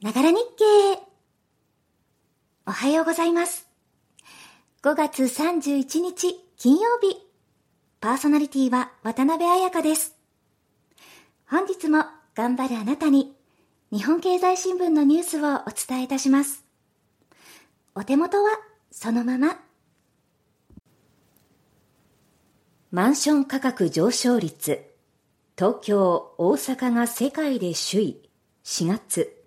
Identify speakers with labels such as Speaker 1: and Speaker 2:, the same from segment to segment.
Speaker 1: ながら日経。おはようございます。5月31日金曜日。パーソナリティは渡辺彩香です。本日も頑張るあなたに日本経済新聞のニュースをお伝えいたします。お手元はそのまま。マンション価格上昇率。東京、大阪が世界で首位。4月。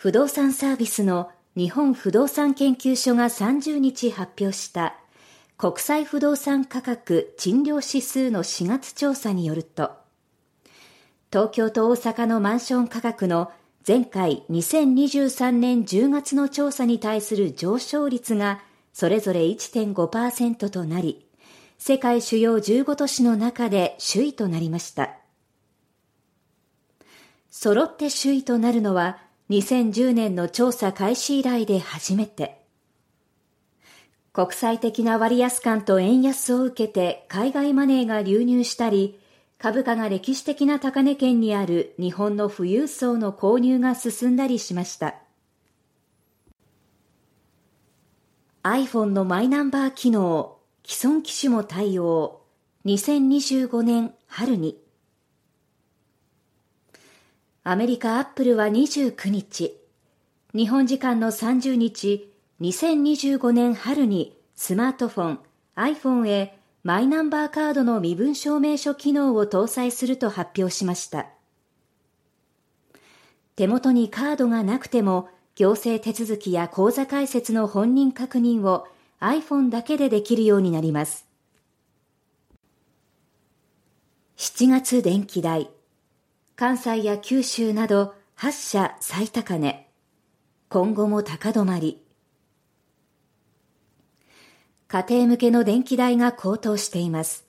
Speaker 1: 不動産サービスの日本不動産研究所が30日発表した国際不動産価格賃料指数の4月調査によると、東京と大阪のマンション価格の前回2023年10月の調査に対する上昇率がそれぞれ1.5%となり、世界主要15都市の中で首位となりました。揃って首位となるのは2010年の調査開始以来で初めて、国際的な割安感と円安を受けて海外マネーが流入したり、株価が歴史的な高値圏にある日本の富裕層の購入が進んだりしました。iPhone のマイナンバー機能、既存機種も対応、2025年春に。アメリカアップルは29日、日本時間の30日、2025年春にスマートフォン iPhone へマイナンバーカードの身分証明書機能を搭載すると発表しました。手元にカードがなくても行政手続きや口座開設の本人確認を iPhone だけでできるようになります。7月電気代関西や九州など8社最高値。今後も高止まり。家庭向けの電気代が高騰しています。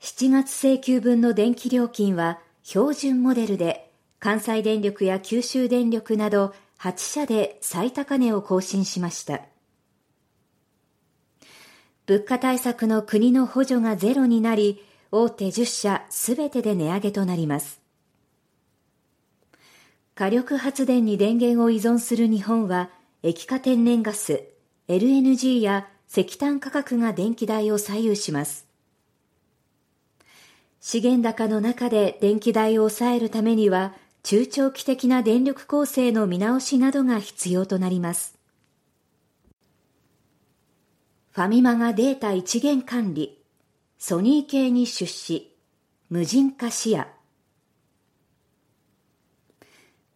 Speaker 1: 7月請求分の電気料金は標準モデルで関西電力や九州電力など8社で最高値を更新しました。物価対策の国の補助がゼロになり、大手10社すべてで値上げとなります。火力発電に電源を依存する日本は、液化天然ガス、LNG や石炭価格が電気代を左右します。資源高の中で電気代を抑えるためには、中長期的な電力構成の見直しなどが必要となります。ファミマがデータ一元管理、ソニー系に出資、無人化視野。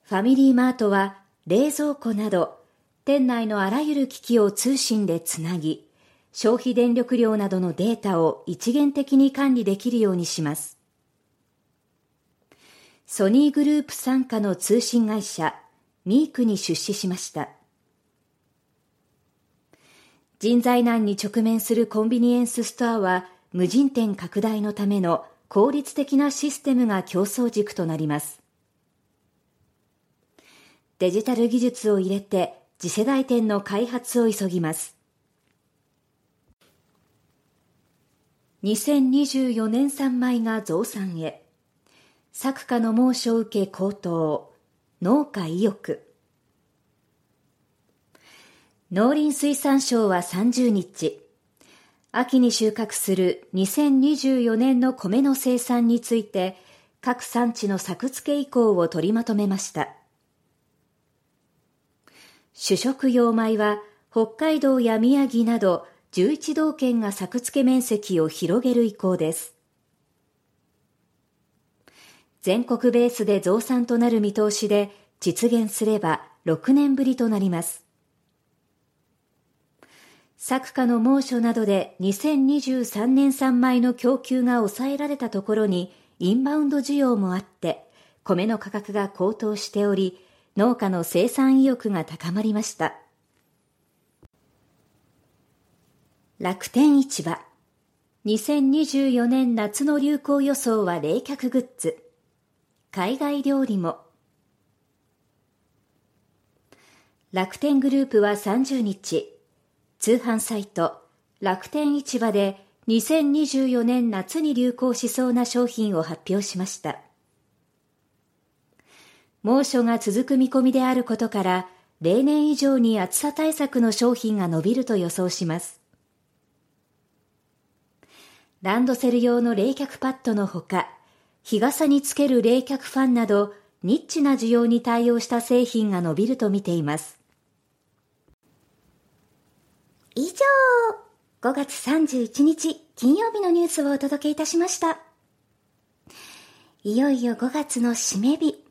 Speaker 1: ファミリーマートは冷蔵庫など店内のあらゆる機器を通信でつなぎ、消費電力量などのデータを一元的に管理できるようにします。ソニーグループ傘下の通信会社ミークに出資しました。人材難に直面するコンビニエンスストアは無人店拡大のための効率的なシステムが競争軸となります。デジタル技術を入れて次世代店の開発を急ぎます。2024年産米が増産へ。作家の猛暑を受け高騰。農家意欲。農林水産省は30日、秋に収穫する2024年の米の生産について各産地の作付け意向を取りまとめました。主食用米は北海道や宮城など11道県が作付け面積を広げる意向です。全国ベースで増産となる見通しで実現すれば6年ぶりとなります。作家の猛暑などで2023年産米の供給が抑えられたところにインバウンド需要もあって米の価格が高騰しており農家の生産意欲が高まりました。楽天市場。2024年夏の流行予想は冷却グッズ。海外料理も。楽天グループは30日通販サイト楽天市場で2024年夏に流行しそうな商品を発表しました。猛暑が続く見込みであることから、例年以上に暑さ対策の商品が伸びると予想します。ランドセル用の冷却パッドのほか、日傘につける冷却ファンなど、ニッチな需要に対応した製品が伸びると見ています。以上、5月31日金曜日のニュースをお届けいたしました。いよいよ5月の締め日。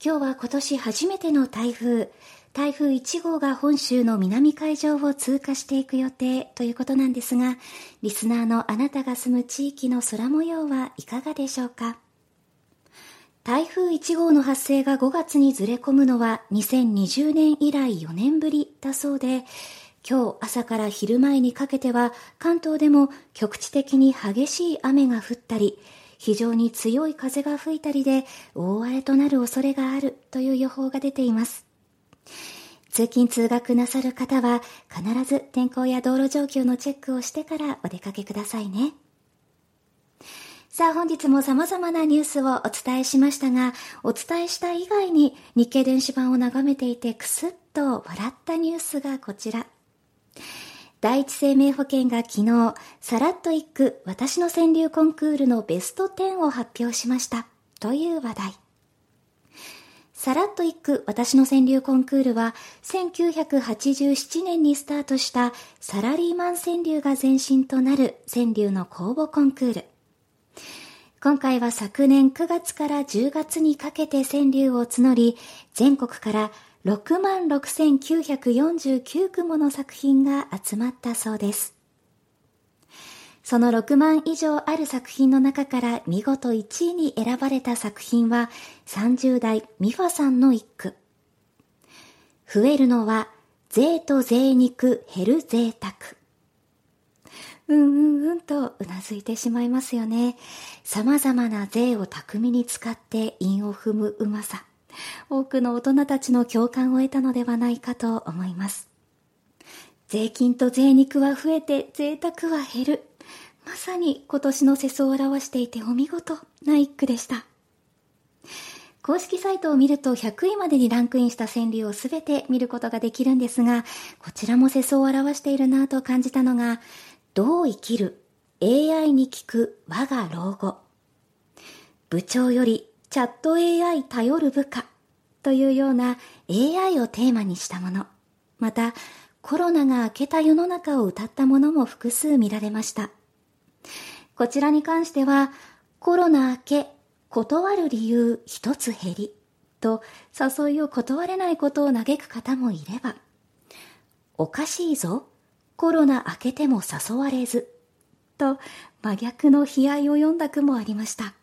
Speaker 1: 今日は今年初めての台風、台風1号が本州の南海上を通過していく予定ということなんですが、リスナーのあなたが住む地域の空模様はいかがでしょうか？台風1号の発生が5月にずれ込むのは2020年以来4年ぶりだそうで、今日朝から昼前にかけては関東でも局地的に激しい雨が降ったり、非常に強い風が吹いたりで大荒れとなる恐れがあるという予報が出ています。通勤通学なさる方は必ず天候や道路状況のチェックをしてからお出かけくださいね。さあ本日も様々なニュースをお伝えしましたが、お伝えした以外に日経電子版を眺めていてクスッと笑ったニュースがこちら。第一生命保険が昨日、さらっと一句私の川柳コンクールのベスト10を発表しました。という話題。さらっと一句私の川柳コンクールは1987年にスタートしたサラリーマン川柳が前身となる川柳の公募コンクール。今回は昨年9月から10月にかけて川柳を募り、全国から6万6949句もの作品が集まったそうです。その6万以上ある作品の中から見事1位に選ばれた作品は30代ミファさんの一句。増えるのは税と税肉減る贅沢。うんうんうんとうなずいてしまいますよね。様々な税を巧みに使って韻を踏むうまさ。多くの大人たちの共感を得たのではないかと思います。税金と税肉は増えて贅沢は減る。まさに今年の世相を表していてお見事な一句でした。公式サイトを見ると100位までにランクインした川柳をすべて見ることができるんですが、こちらも世相を表しているなと感じたのが、どう生きる？AI に聞く我が老後。部長よりチャット AI 頼る部下というような AI をテーマにしたもの。また、コロナが明けた世の中を歌ったものも複数見られました。こちらに関しては、コロナ明け、断る理由一つ減り、と誘いを断れないことを嘆く方もいれば、おかしいぞ、コロナ明けても誘われず、と真逆の悲哀を読んだ句もありました。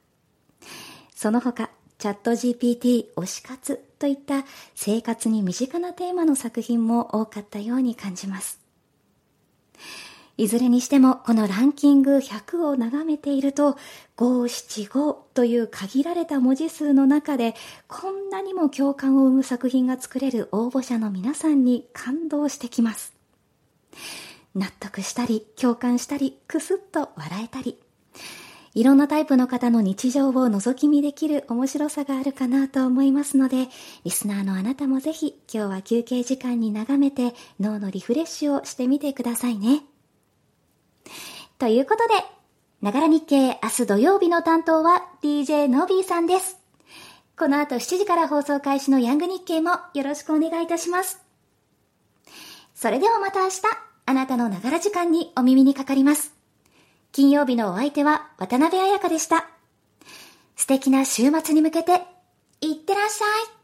Speaker 1: その他、チャット GPT 推し活といった生活に身近なテーマの作品も多かったように感じます。いずれにしてもこのランキング100を眺めていると575という限られた文字数の中でこんなにも共感を生む作品が作れる応募者の皆さんに感動してきます。納得したり、共感したり、くすっと笑えたり、いろんなタイプの方の日常を覗き見できる面白さがあるかなと思いますので、リスナーのあなたもぜひ今日は休憩時間に眺めて脳のリフレッシュをしてみてくださいね。ということで、ながら日経明日土曜日の担当は DJ のびーさんです。この後7時から放送開始のヤング日経もよろしくお願いいたします。それではまた明日。あなたのながら時間にお耳にかかります。金曜日のお相手は渡辺彩香でした。素敵な週末に向けて、いってらっしゃい。